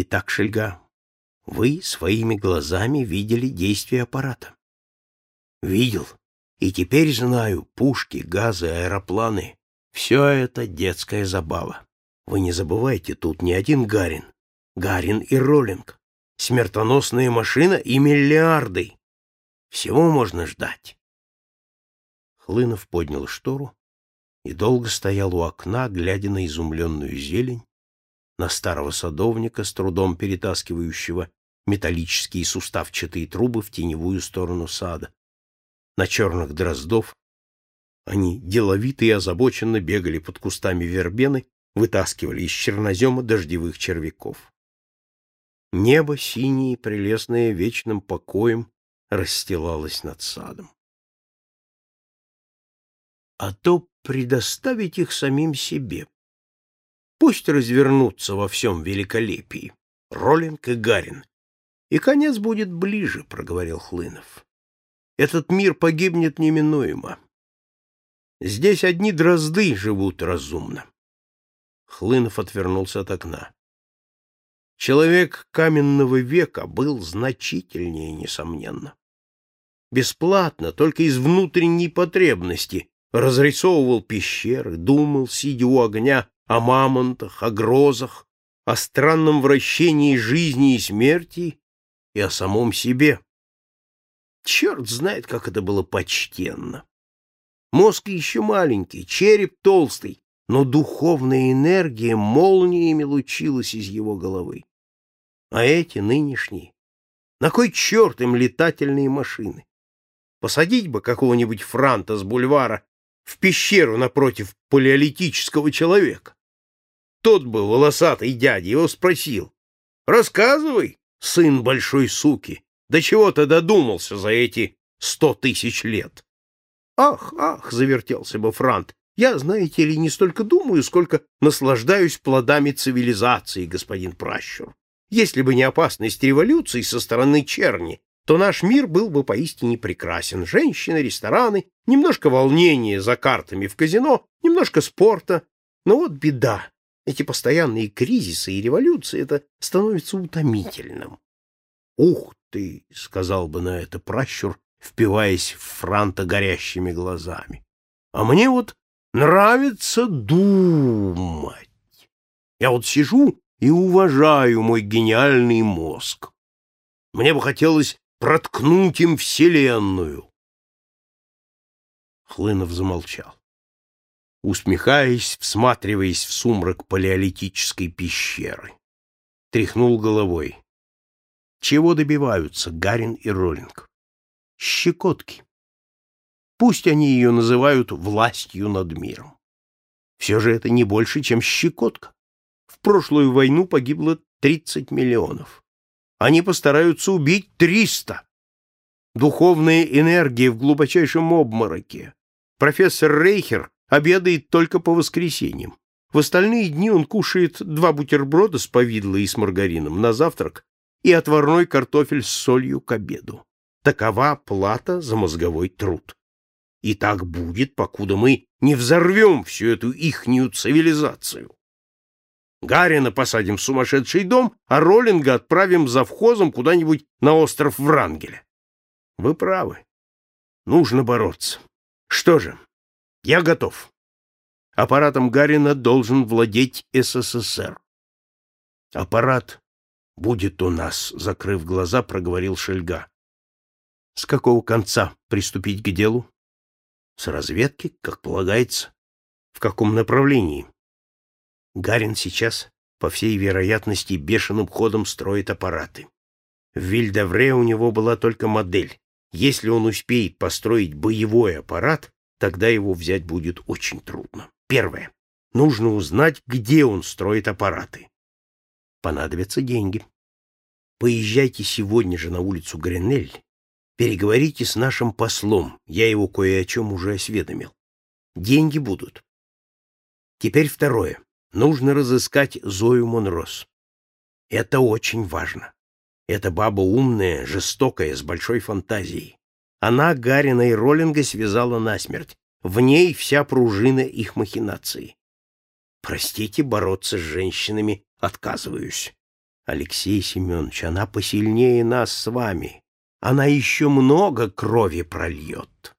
Итак, Шельга, вы своими глазами видели действие аппарата. Видел. И теперь знаю, пушки, газы, аэропланы — все это детская забава. Вы не забывайте, тут не один Гарин. Гарин и Роллинг. Смертоносная машина и миллиарды. Всего можно ждать. Хлынов поднял штору и долго стоял у окна, глядя на изумленную зелень, на старого садовника, с трудом перетаскивающего металлические суставчатые трубы в теневую сторону сада, на черных дроздов. Они деловито и озабоченно бегали под кустами вербены, вытаскивали из чернозема дождевых червяков. Небо синее, прелестное вечным покоем, расстилалось над садом. А то предоставить их самим себе. Пусть развернутся во всем великолепии. Роллинг и Гарин. И конец будет ближе, — проговорил Хлынов. Этот мир погибнет неминуемо. Здесь одни дрозды живут разумно. Хлынов отвернулся от окна. Человек каменного века был значительнее, несомненно. Бесплатно, только из внутренней потребности, разрисовывал пещеры, думал, сидя у огня, о мамонтах, о грозах, о странном вращении жизни и смерти и о самом себе. Черт знает, как это было почтенно. Мозг еще маленький, череп толстый, но духовная энергия молниями лучилась из его головы. А эти нынешние, на кой черт им летательные машины? Посадить бы какого-нибудь франта с бульвара в пещеру напротив палеолитического человека. Тот бы, волосатый дядя, его спросил. «Рассказывай, сын большой суки, до чего ты додумался за эти сто тысяч лет?» «Ах, ах!» — завертелся бы Франт. «Я, знаете ли, не столько думаю, сколько наслаждаюсь плодами цивилизации, господин пращур. Если бы не опасность революции со стороны черни, то наш мир был бы поистине прекрасен. Женщины, рестораны, немножко волнения за картами в казино, немножко спорта. Но вот беда. Эти постоянные кризисы и революции, это становится утомительным. «Ух ты!» — сказал бы на это пращур, впиваясь в Франта горящими глазами. «А мне вот нравится думать. Я вот сижу и уважаю мой гениальный мозг. Мне бы хотелось проткнуть им вселенную. Хлынов замолчал. Усмехаясь, всматриваясь в сумрак палеолитической пещеры. Тряхнул головой. Чего добиваются Гарин и Роллинг? Щекотки. Пусть они ее называют властью над миром. Все же это не больше, чем щекотка. В прошлую войну погибло 30 миллионов. Они постараются убить 300. Духовная энергия в глубочайшем обмороке. Профессор Рейхер обедает только по воскресеньям. В остальные дни он кушает два бутерброда с повидлой и с маргарином на завтрак и отварной картофель с солью к обеду. Такова плата за мозговой труд. И так будет, покуда мы не взорвем всю эту ихнюю цивилизацию. Гарина посадим в сумасшедший дом, а Роллинга отправим за вхозом куда-нибудь на остров Врангеля. Вы правы. Нужно бороться. Что же, я готов. Аппаратом Гарина должен владеть СССР. Аппарат будет у нас, закрыв глаза, проговорил Шельга. С какого конца приступить к делу? С разведки, как полагается. В каком направлении? Гарин сейчас, по всей вероятности, бешеным ходом строит аппараты. В Вильдавре у него была только модель. Если он успеет построить боевой аппарат, тогда его взять будет очень трудно. Первое. Нужно узнать, где он строит аппараты. Понадобятся деньги. Поезжайте сегодня же на улицу Гренель, переговорите с нашим послом, я его кое о чем уже осведомил. Деньги будут. Теперь второе. Нужно разыскать Зою Монрос. Это очень важно. Эта баба умная, жестокая, с большой фантазией. Она Гарина и Роллинга связала насмерть. В ней вся пружина их махинации. Простите, бороться с женщинами отказываюсь. Алексей Семенович, она посильнее нас с вами. Она еще много крови прольет.